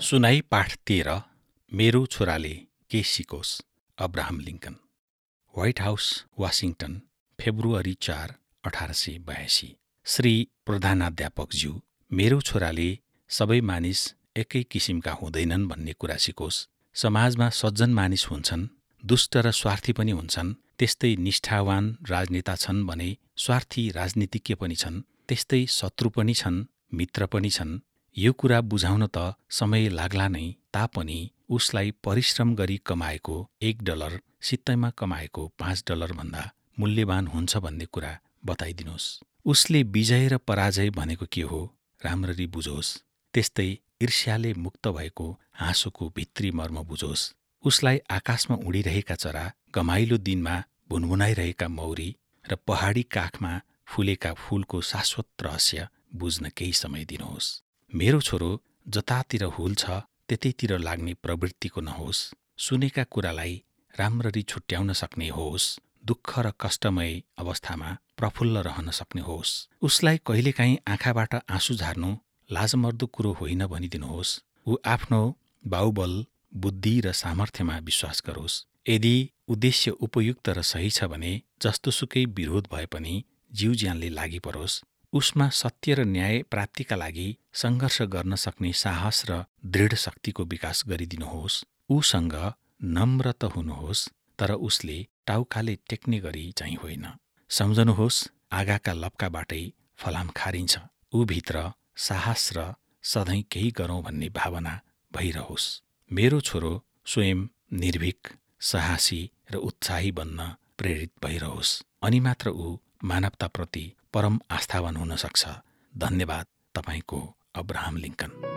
सुनाई पाठ तेह्र मेरो छोराले के सिकोस् Abraham Lincoln White House Washington February चार अठार सय बयासी श्री प्रधानाध्यापकज्यू मेरो छोराले सबै मानिस एकै किसिमका हुँदैनन् भन्ने कुरा सिकोस्। समाजमा सज्जन मानिस हुन्छन् दुष्ट र स्वार्थी पनि हुन्छन् त्यस्तै निष्ठावान राजनेता छन् भने स्वार्थी राजनीतिज्ञ पनि छन् त्यस्तै शत्रु पनि छन् मित्र पनि छन् यो कुरा बुझाउन त समय लाग्ला नै तापनि उसलाई परिश्रम गरी कमाएको एक डलर सित्तैमा कमाएको पाँच डलरभन्दा मूल्यवान हुन्छ भन्ने कुरा बताइदिनुहोस्। उसले विजय र पराजय भनेको के हो? राम्ररी बुझोस्। त्यस्तै ईर्ष्याले मुक्त भएको हाँसोको भित्री मर्म बुझोस्। उसलाई आकाशमा उडिरहेका चरा गमाइलो दिनमा भुनभुनाइरहेका मौरी र पहाडी काखमा फुलेका फूलको शाश्वत रहस्य बुझ्न केही समय दिनुहोस्। मेरो छोरो जतातिर हुल छ त्यतैतिर लाग्ने प्रवृत्तिको नहोस्। सुनेका कुरालाई राम्ररी छुट्याउन सक्ने होस्। दुःख र कष्टमय अवस्थामा प्रफुल्ल रहन सक्ने होस्। उसलाई कहिलेकाहीँ आँखाबाट आँसु झार्नु लाजमर्दो कुरो होइन भनिदिनुहोस्। ऊ आफ्नो बाहुबल बुद्धि र सामर्थ्यमा विश्वास गरोस्। यदि उद्देश्य उपयुक्त र सही छ भने जस्तोसुकै विरोध भए पनि जीव ज्यानले लागि परोस् उसमा सत्य र न्याय प्राप्तिका लागि सङ्घर्ष गर्न सक्ने साहस र दृढ शक्तिको विकास गरिदिनुहोस्। ऊसँग नम्र त हुनुहोस् तर उसले टाउकाले टेक्ने गरी चाहिँ होइन। सम्झनुहोस् आगाका लप्काबाटै फलाम खारिन्छ। ऊभित्र साहस र सधैँ केही गरौँ भन्ने भावना भइरहोस्। मेरो छोरो स्वयं निर्भीक साहसी र उत्साही बन्न प्रेरित भइरहोस्। अनि मात्र ऊ मानवताप्रति परम आस्थावान हुन सक्छ। धन्यवाद तपाईँको अब्राहम लिङ्कन।